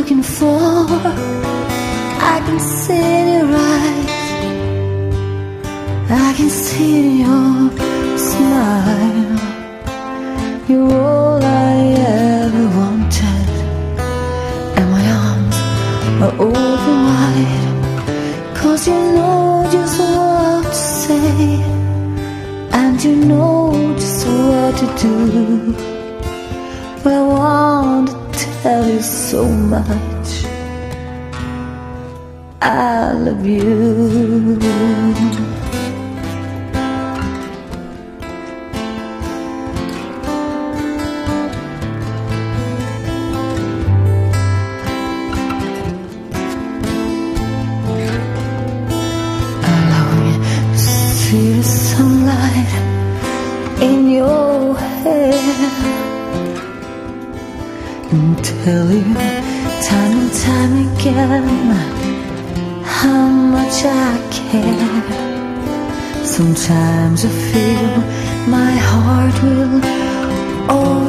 looking for? I can see it eyes. I can see your smile. You're all I ever wanted, and my arms are open wide. Cause you know just what to say, and you know just what to do. I want tell you so much. I love you. You time and time again how much I care. Sometimes I feel my heart will.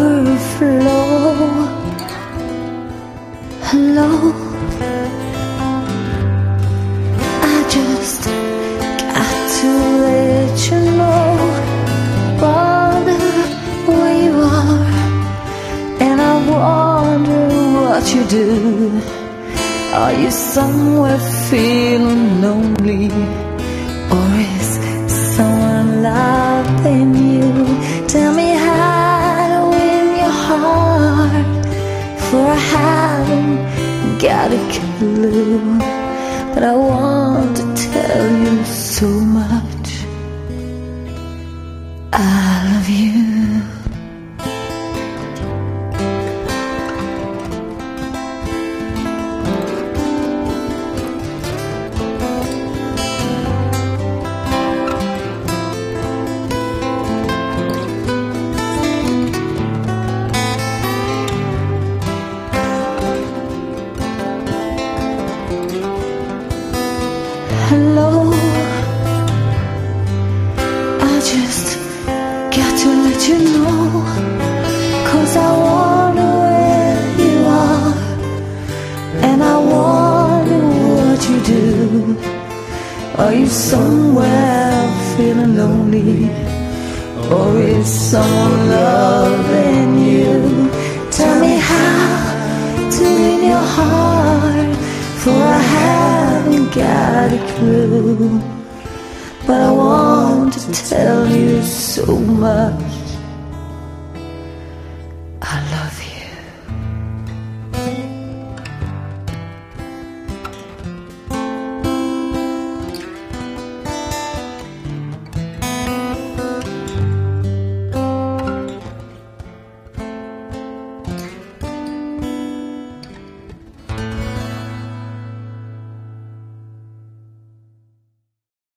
Do. Are you somewhere feeling lonely, or is someone loving you? Tell me how to win your heart, for I haven't got a clue. But I want Hello. I just got to let you know. Cause I wonder where you are. And I wonder what you do. Are you somewhere feeling lonely? Or is someone loving you? Clue. But I want to tell you so much.